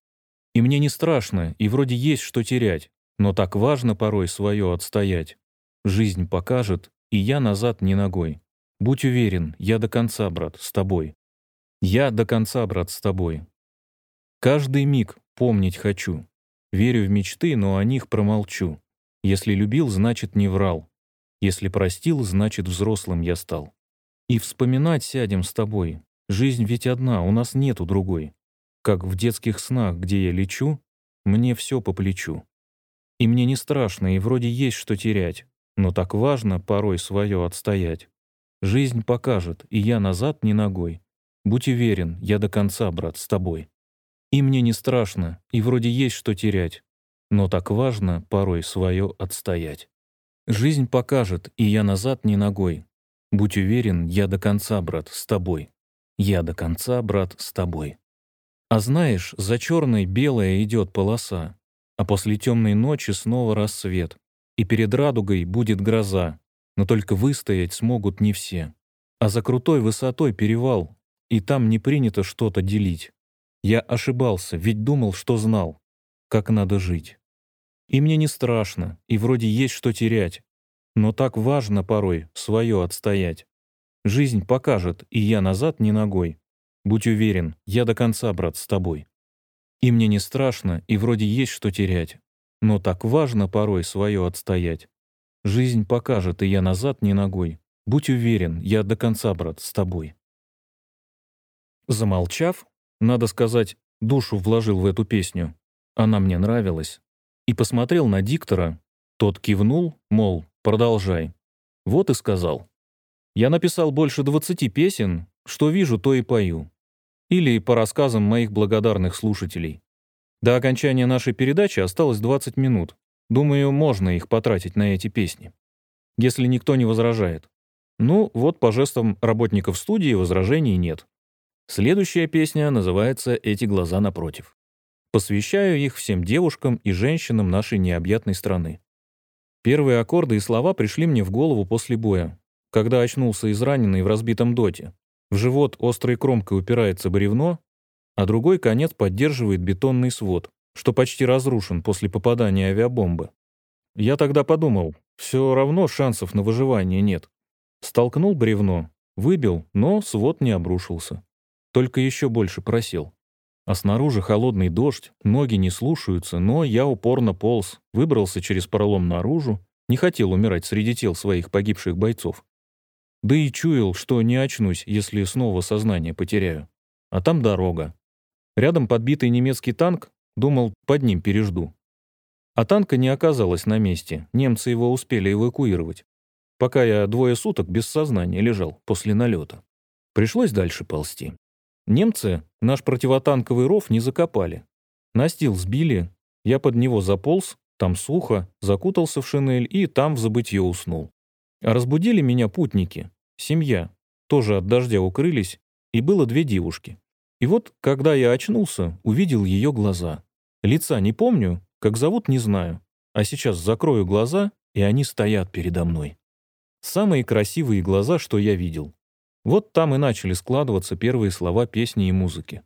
И мне не страшно, и вроде есть что терять, но так важно порой свое отстоять. Жизнь покажет, и я назад не ногой. Будь уверен, я до конца, брат, с тобой. Я до конца, брат, с тобой. Каждый миг помнить хочу. Верю в мечты, но о них промолчу. Если любил, значит, не врал. Если простил, значит, взрослым я стал. И вспоминать сядем с тобой. Жизнь ведь одна, у нас нету другой. Как в детских снах, где я лечу, мне все по плечу. И мне не страшно, и вроде есть что терять, но так важно порой свое отстоять. Жизнь покажет, и я назад не ногой. Будь уверен, я до конца, брат, с тобой. И мне не страшно, и вроде есть что терять, но так важно порой свое отстоять. Жизнь покажет, и я назад не ногой. Будь уверен, я до конца, брат, с тобой. Я до конца, брат, с тобой. А знаешь, за черной белая идет полоса, а после темной ночи снова рассвет, и перед радугой будет гроза, но только выстоять смогут не все. А за крутой высотой перевал, и там не принято что-то делить. Я ошибался, ведь думал, что знал, как надо жить. И мне не страшно, и вроде есть что терять. Но так важно порой свое отстоять. Жизнь покажет, и я назад не ногой. Будь уверен, я до конца, брат, с тобой. И мне не страшно, и вроде есть что терять. Но так важно порой свое отстоять. Жизнь покажет, и я назад не ногой. Будь уверен, я до конца, брат, с тобой. Замолчав, надо сказать, душу вложил в эту песню. Она мне нравилась и посмотрел на диктора. Тот кивнул, мол, продолжай. Вот и сказал. Я написал больше 20 песен, что вижу, то и пою. Или по рассказам моих благодарных слушателей. До окончания нашей передачи осталось 20 минут. Думаю, можно их потратить на эти песни. Если никто не возражает. Ну, вот по жестам работников студии возражений нет. Следующая песня называется «Эти глаза напротив». Посвящаю их всем девушкам и женщинам нашей необъятной страны. Первые аккорды и слова пришли мне в голову после боя, когда очнулся израненный в разбитом доте. В живот острой кромкой упирается бревно, а другой конец поддерживает бетонный свод, что почти разрушен после попадания авиабомбы. Я тогда подумал, все равно шансов на выживание нет. Столкнул бревно, выбил, но свод не обрушился. Только еще больше просел. А снаружи холодный дождь, ноги не слушаются, но я упорно полз, выбрался через пролом наружу, не хотел умирать среди тел своих погибших бойцов. Да и чуял, что не очнусь, если снова сознание потеряю. А там дорога. Рядом подбитый немецкий танк, думал, под ним пережду. А танка не оказалось на месте, немцы его успели эвакуировать. Пока я двое суток без сознания лежал после налета. Пришлось дальше ползти. Немцы наш противотанковый ров не закопали. Настил сбили, я под него заполз, там сухо, закутался в шинель и там в забытье уснул. А разбудили меня путники, семья, тоже от дождя укрылись, и было две девушки. И вот, когда я очнулся, увидел ее глаза. Лица не помню, как зовут не знаю, а сейчас закрою глаза, и они стоят передо мной. Самые красивые глаза, что я видел. Вот там и начали складываться первые слова песни и музыки.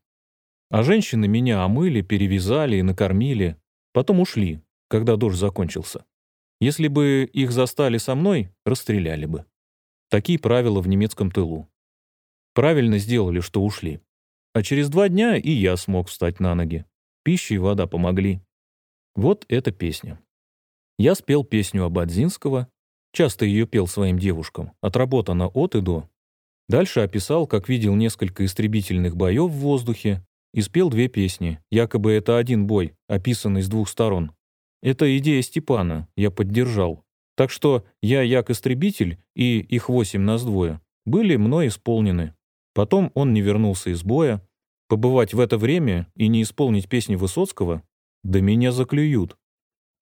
А женщины меня омыли, перевязали и накормили, потом ушли, когда дождь закончился. Если бы их застали со мной, расстреляли бы. Такие правила в немецком тылу. Правильно сделали, что ушли. А через два дня и я смог встать на ноги. Пища и вода помогли. Вот эта песня. Я спел песню Абадзинского, часто ее пел своим девушкам, отработана от и до, Дальше описал, как видел несколько истребительных боев в воздухе и спел две песни, якобы это один бой, описанный с двух сторон. Это идея Степана, я поддержал. Так что я, як истребитель, и их восемь нас двое, были мной исполнены. Потом он не вернулся из боя. Побывать в это время и не исполнить песни Высоцкого? Да меня заклюют.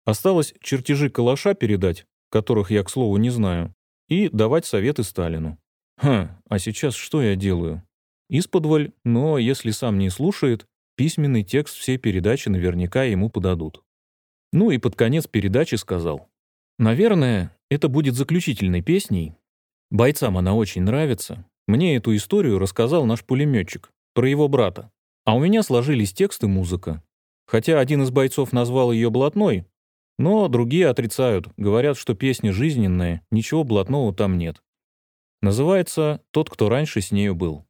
Осталось чертежи калаша передать, которых я, к слову, не знаю, и давать советы Сталину. Ха, а сейчас что я делаю? Исподволь, но если сам не слушает, письменный текст всей передачи наверняка ему подадут. Ну и под конец передачи сказал. Наверное, это будет заключительной песней. Бойцам она очень нравится. Мне эту историю рассказал наш пулеметчик про его брата. А у меня сложились текст и музыка. Хотя один из бойцов назвал ее блатной, но другие отрицают, говорят, что песня жизненная, ничего блатного там нет. Называется «Тот, кто раньше с нею был».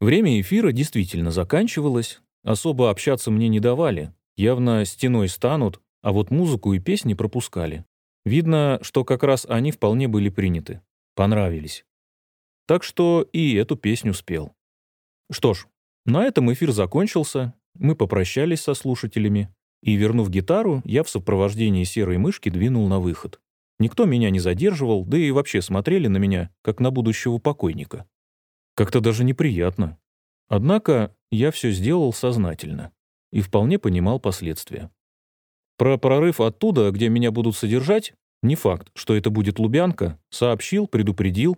Время эфира действительно заканчивалось, особо общаться мне не давали, явно стеной станут, а вот музыку и песни пропускали. Видно, что как раз они вполне были приняты, понравились. Так что и эту песню спел. Что ж, на этом эфир закончился, мы попрощались со слушателями, и, вернув гитару, я в сопровождении серой мышки двинул на выход. Никто меня не задерживал, да и вообще смотрели на меня, как на будущего покойника. Как-то даже неприятно. Однако я все сделал сознательно и вполне понимал последствия. Про прорыв оттуда, где меня будут содержать, не факт, что это будет Лубянка, сообщил, предупредил,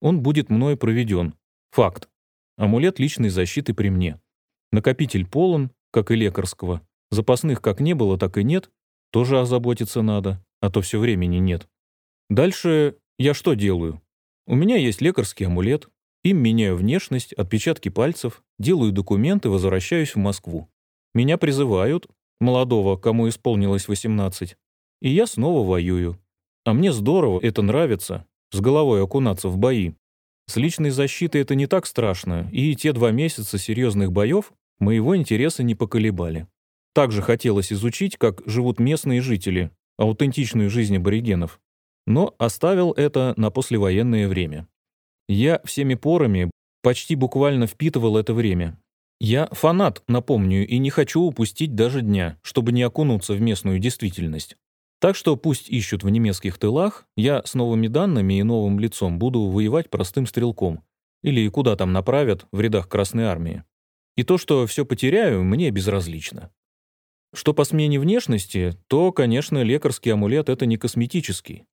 он будет мною проведен. Факт. Амулет личной защиты при мне. Накопитель полон, как и лекарского. Запасных как не было, так и нет. Тоже озаботиться надо а то все времени нет. Дальше я что делаю? У меня есть лекарский амулет, им меняю внешность, отпечатки пальцев, делаю документы, возвращаюсь в Москву. Меня призывают, молодого, кому исполнилось 18, и я снова воюю. А мне здорово, это нравится, с головой окунаться в бои. С личной защитой это не так страшно, и те два месяца серьезных боев моего интереса не поколебали. Также хотелось изучить, как живут местные жители, аутентичную жизнь аборигенов, но оставил это на послевоенное время. Я всеми порами почти буквально впитывал это время. Я фанат, напомню, и не хочу упустить даже дня, чтобы не окунуться в местную действительность. Так что пусть ищут в немецких тылах, я с новыми данными и новым лицом буду воевать простым стрелком. Или куда там направят в рядах Красной Армии. И то, что все потеряю, мне безразлично. Что по смене внешности, то, конечно, лекарский амулет — это не косметический.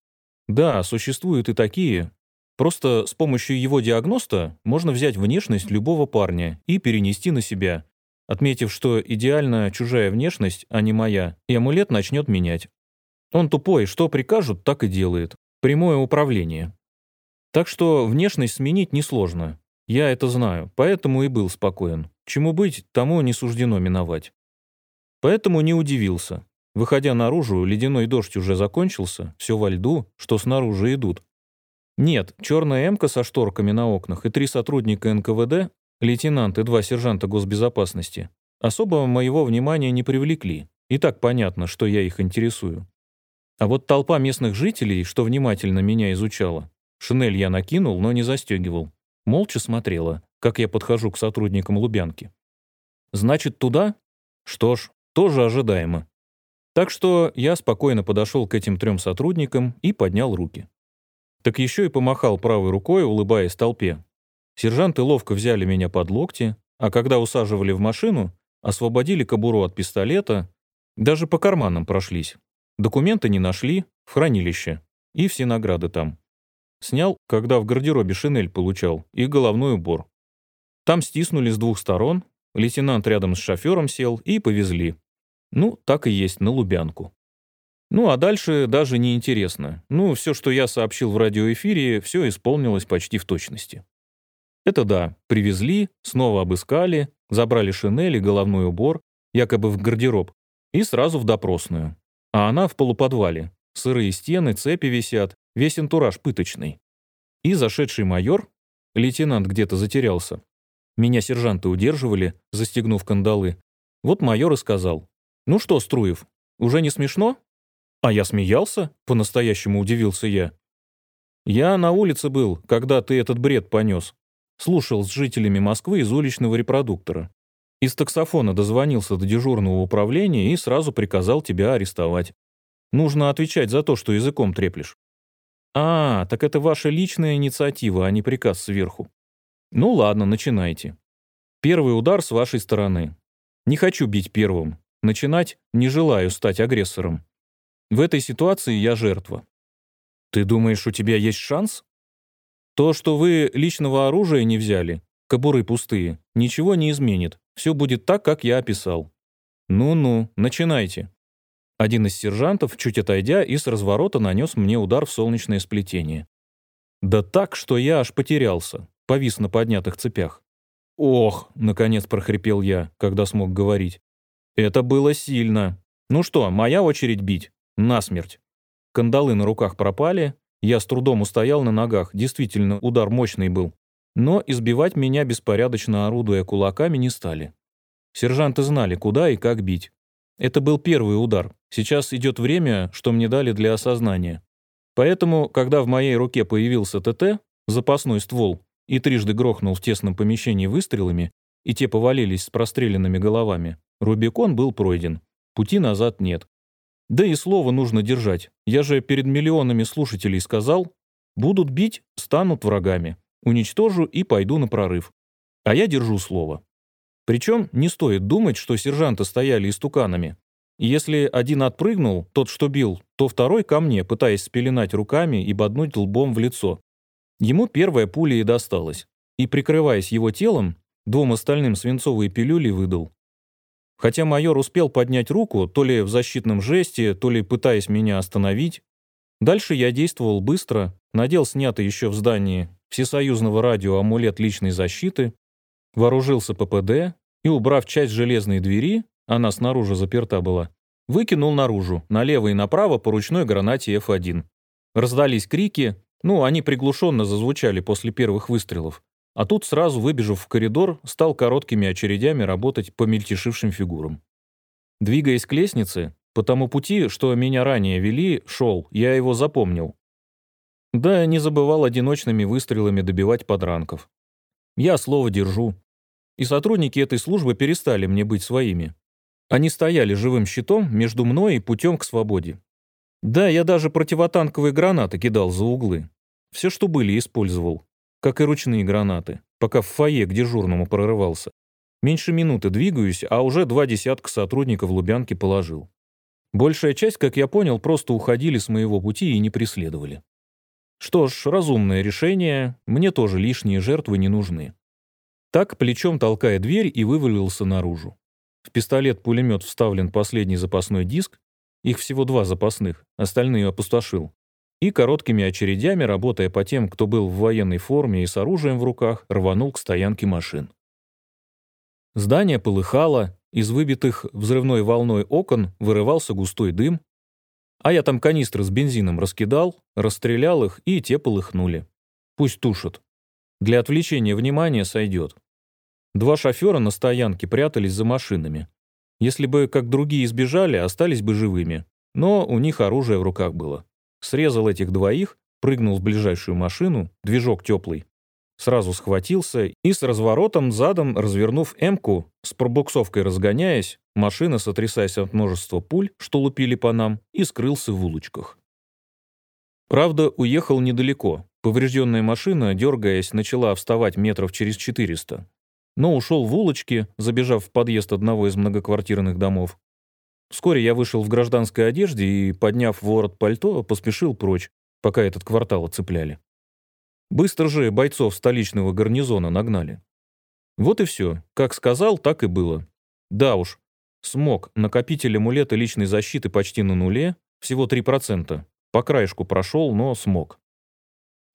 Да, существуют и такие. Просто с помощью его диагноста можно взять внешность любого парня и перенести на себя, отметив, что идеально чужая внешность, а не моя, и амулет начнет менять. Он тупой, что прикажут, так и делает. Прямое управление. Так что внешность сменить несложно. Я это знаю, поэтому и был спокоен. Чему быть, тому не суждено миновать. Поэтому не удивился. Выходя наружу, ледяной дождь уже закончился, все во льду, что снаружи идут. Нет, черная эмка со шторками на окнах и три сотрудника НКВД, лейтенант и два сержанта госбезопасности, особо моего внимания не привлекли. И так понятно, что я их интересую. А вот толпа местных жителей, что внимательно меня изучала, шинель я накинул, но не застегивал, молча смотрела, как я подхожу к сотрудникам Лубянки. Значит, туда? Что ж, тоже ожидаемо. Так что я спокойно подошел к этим трем сотрудникам и поднял руки. Так еще и помахал правой рукой, улыбаясь толпе. Сержанты ловко взяли меня под локти, а когда усаживали в машину, освободили кобуру от пистолета, даже по карманам прошлись. Документы не нашли, в хранилище. И все награды там. Снял, когда в гардеробе шинель получал, и головной убор. Там стиснули с двух сторон, лейтенант рядом с шофером сел и повезли. Ну, так и есть, на Лубянку. Ну, а дальше даже не интересно. Ну, все, что я сообщил в радиоэфире, все исполнилось почти в точности. Это да, привезли, снова обыскали, забрали шинель и головной убор, якобы в гардероб, и сразу в допросную. А она в полуподвале. Сырые стены, цепи висят, весь антураж пыточный. И зашедший майор, лейтенант где-то затерялся. Меня сержанты удерживали, застегнув кандалы. Вот майор и сказал, «Ну что, Струев, уже не смешно?» «А я смеялся?» — по-настоящему удивился я. «Я на улице был, когда ты этот бред понес. Слушал с жителями Москвы из уличного репродуктора. Из таксофона дозвонился до дежурного управления и сразу приказал тебя арестовать. Нужно отвечать за то, что языком треплешь». «А, так это ваша личная инициатива, а не приказ сверху. Ну ладно, начинайте. Первый удар с вашей стороны. Не хочу бить первым, Начинать не желаю стать агрессором. В этой ситуации я жертва. Ты думаешь, у тебя есть шанс? То, что вы личного оружия не взяли, кобуры пустые, ничего не изменит. Все будет так, как я описал. Ну-ну, начинайте. Один из сержантов, чуть отойдя, и с разворота нанес мне удар в солнечное сплетение. Да так, что я аж потерялся, повис на поднятых цепях. «Ох!» — наконец прохрипел я, когда смог говорить. Это было сильно. Ну что, моя очередь бить? Насмерть. Кандалы на руках пропали. Я с трудом устоял на ногах. Действительно, удар мощный был. Но избивать меня, беспорядочно орудуя кулаками, не стали. Сержанты знали, куда и как бить. Это был первый удар. Сейчас идет время, что мне дали для осознания. Поэтому, когда в моей руке появился ТТ, запасной ствол, и трижды грохнул в тесном помещении выстрелами, и те повалились с простреленными головами, Рубикон был пройден. Пути назад нет. Да и слово нужно держать. Я же перед миллионами слушателей сказал, будут бить, станут врагами. Уничтожу и пойду на прорыв. А я держу слово. Причем не стоит думать, что сержанты стояли истуканами. Если один отпрыгнул, тот, что бил, то второй ко мне, пытаясь спеленать руками и боднуть лбом в лицо. Ему первая пуля и досталась. И, прикрываясь его телом, двум остальным свинцовые пилюли выдал. Хотя майор успел поднять руку, то ли в защитном жесте, то ли пытаясь меня остановить. Дальше я действовал быстро, надел снятый еще в здании всесоюзного радио амулет личной защиты, вооружился ППД и, убрав часть железной двери, она снаружи заперта была, выкинул наружу, налево и направо по ручной гранате F1. Раздались крики, ну, они приглушенно зазвучали после первых выстрелов. А тут, сразу выбежав в коридор, стал короткими очередями работать по мельтешившим фигурам. Двигаясь к лестнице, по тому пути, что меня ранее вели, шел, я его запомнил. Да, не забывал одиночными выстрелами добивать подранков. Я слово держу. И сотрудники этой службы перестали мне быть своими. Они стояли живым щитом между мной и путем к свободе. Да, я даже противотанковые гранаты кидал за углы. Все, что были, использовал как и ручные гранаты, пока в фойе к дежурному прорывался. Меньше минуты двигаюсь, а уже два десятка сотрудников Лубянки положил. Большая часть, как я понял, просто уходили с моего пути и не преследовали. Что ж, разумное решение, мне тоже лишние жертвы не нужны. Так, плечом толкая дверь и вывалился наружу. В пистолет-пулемет вставлен последний запасной диск, их всего два запасных, остальные опустошил. И короткими очередями, работая по тем, кто был в военной форме и с оружием в руках, рванул к стоянке машин. Здание полыхало, из выбитых взрывной волной окон вырывался густой дым, а я там канистры с бензином раскидал, расстрелял их, и те полыхнули. Пусть тушат. Для отвлечения внимания сойдет. Два шофера на стоянке прятались за машинами. Если бы, как другие, избежали, остались бы живыми. Но у них оружие в руках было. Срезал этих двоих, прыгнул в ближайшую машину, движок теплый, Сразу схватился и с разворотом задом, развернув «Эмку», с пробуксовкой разгоняясь, машина, сотрясаясь от множества пуль, что лупили по нам, и скрылся в улочках. Правда, уехал недалеко. Поврежденная машина, дергаясь, начала вставать метров через 400. Но ушел в улочки, забежав в подъезд одного из многоквартирных домов. Вскоре я вышел в гражданской одежде и, подняв ворот пальто, поспешил прочь, пока этот квартал оцепляли. Быстро же бойцов столичного гарнизона нагнали. Вот и все. Как сказал, так и было. Да уж, смог, накопитель амулета личной защиты почти на нуле, всего 3%. По краешку прошел, но смог.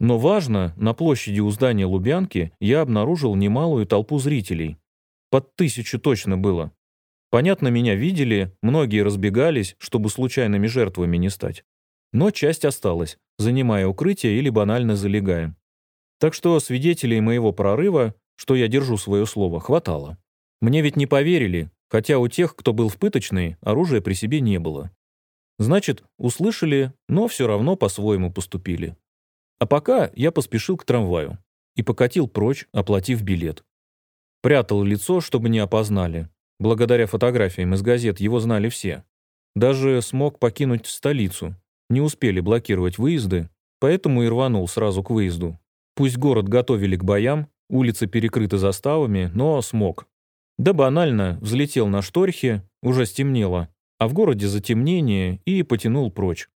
Но важно, на площади у здания Лубянки я обнаружил немалую толпу зрителей. Под тысячу точно было. Понятно, меня видели, многие разбегались, чтобы случайными жертвами не стать. Но часть осталась, занимая укрытие или банально залегая. Так что свидетелей моего прорыва, что я держу свое слово, хватало. Мне ведь не поверили, хотя у тех, кто был в пыточной, оружия при себе не было. Значит, услышали, но все равно по-своему поступили. А пока я поспешил к трамваю и покатил прочь, оплатив билет. Прятал лицо, чтобы не опознали. Благодаря фотографиям из газет его знали все. Даже смог покинуть столицу. Не успели блокировать выезды, поэтому и рванул сразу к выезду, Пусть город готовили к боям, улицы перекрыты заставами, но смог. Да банально, взлетел на шторхе, уже стемнело, а в городе затемнение и потянул прочь.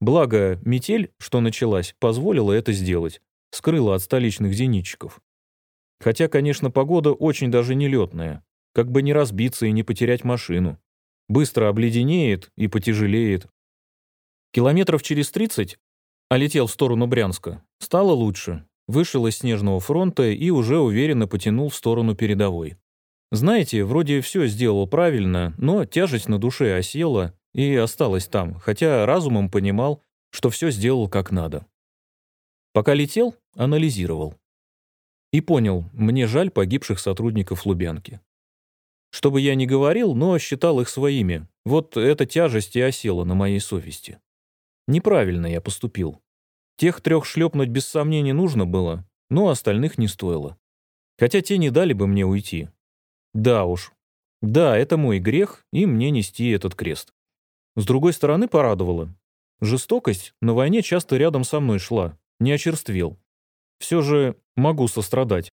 Благо, метель, что началась, позволила это сделать, скрыла от столичных зенитчиков. Хотя, конечно, погода очень даже нелетная, как бы не разбиться и не потерять машину. Быстро обледенеет и потяжелеет. Километров через 30, а летел в сторону Брянска, стало лучше, вышел из снежного фронта и уже уверенно потянул в сторону передовой. Знаете, вроде все сделал правильно, но тяжесть на душе осела и осталась там, хотя разумом понимал, что все сделал как надо. Пока летел, анализировал. И понял, мне жаль погибших сотрудников Лубянки. Что бы я ни говорил, но считал их своими. Вот эта тяжесть и осела на моей совести. Неправильно я поступил. Тех трех шлепнуть без сомнений нужно было, но остальных не стоило. Хотя те не дали бы мне уйти. Да уж. Да, это мой грех, и мне нести этот крест. С другой стороны, порадовало. Жестокость на войне часто рядом со мной шла, не очерствел. Все же могу сострадать.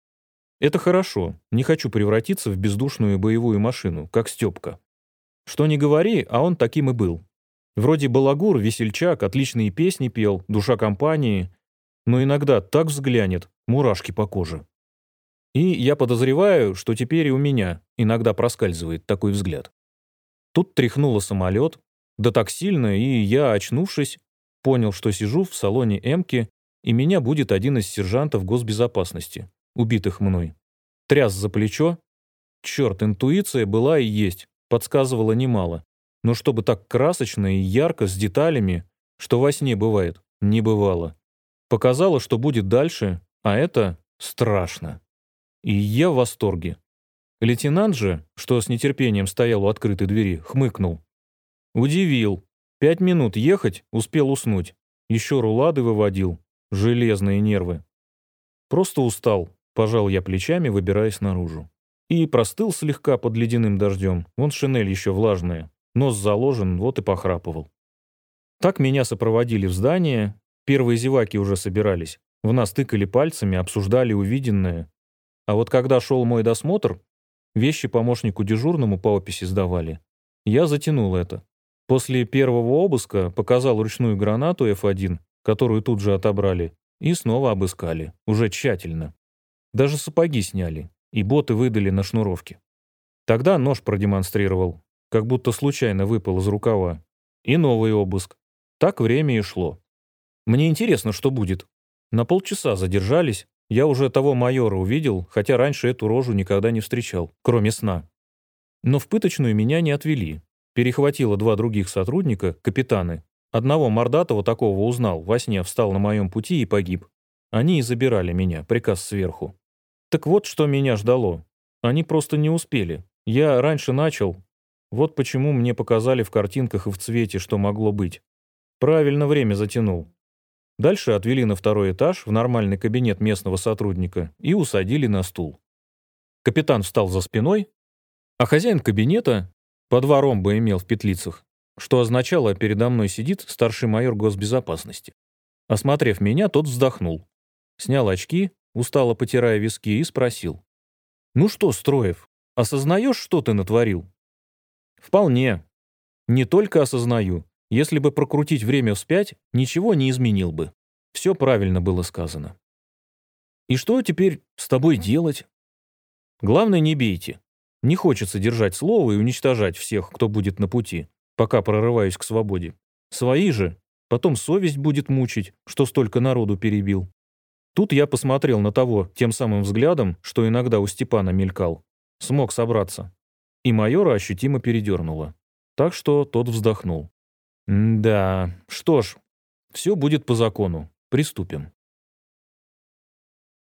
Это хорошо, не хочу превратиться в бездушную боевую машину, как Степка. Что не говори, а он таким и был. Вроде балагур, весельчак, отличные песни пел, душа компании, но иногда так взглянет, мурашки по коже. И я подозреваю, что теперь и у меня иногда проскальзывает такой взгляд. Тут тряхнуло самолет, да так сильно, и я, очнувшись, понял, что сижу в салоне «Эмки», и меня будет один из сержантов госбезопасности, убитых мной. Тряс за плечо. Черт, интуиция была и есть, подсказывала немало. Но чтобы так красочно и ярко, с деталями, что во сне бывает, не бывало. Показало, что будет дальше, а это страшно. И я в восторге. Лейтенант же, что с нетерпением стоял у открытой двери, хмыкнул. Удивил. Пять минут ехать, успел уснуть. Еще рулады выводил. Железные нервы. Просто устал, пожал я плечами, выбираясь наружу. И простыл слегка под ледяным дождем. Вон шинель еще влажная. Нос заложен, вот и похрапывал. Так меня сопроводили в здание. Первые зеваки уже собирались. В нас тыкали пальцами, обсуждали увиденное. А вот когда шел мой досмотр, вещи помощнику дежурному по описи сдавали. Я затянул это. После первого обыска показал ручную гранату F1, которую тут же отобрали, и снова обыскали, уже тщательно. Даже сапоги сняли, и боты выдали на шнуровке. Тогда нож продемонстрировал, как будто случайно выпал из рукава. И новый обыск. Так время и шло. Мне интересно, что будет. На полчаса задержались. Я уже того майора увидел, хотя раньше эту рожу никогда не встречал, кроме сна. Но в пыточную меня не отвели. Перехватило два других сотрудника, капитаны. Одного мордатого такого узнал, во сне встал на моем пути и погиб. Они и забирали меня, приказ сверху. Так вот, что меня ждало. Они просто не успели. Я раньше начал. Вот почему мне показали в картинках и в цвете, что могло быть. Правильно время затянул. Дальше отвели на второй этаж, в нормальный кабинет местного сотрудника, и усадили на стул. Капитан встал за спиной, а хозяин кабинета, по два ромба имел в петлицах, что означало, передо мной сидит старший майор госбезопасности. Осмотрев меня, тот вздохнул. Снял очки, устало потирая виски, и спросил. «Ну что, Строев, осознаешь, что ты натворил?» «Вполне. Не только осознаю. Если бы прокрутить время вспять, ничего не изменил бы. Все правильно было сказано. И что теперь с тобой делать? Главное, не бейте. Не хочется держать слово и уничтожать всех, кто будет на пути, пока прорываюсь к свободе. Свои же. Потом совесть будет мучить, что столько народу перебил. Тут я посмотрел на того тем самым взглядом, что иногда у Степана мелькал. Смог собраться. И майора ощутимо передернуло. Так что тот вздохнул. «Да, что ж, все будет по закону. Приступим».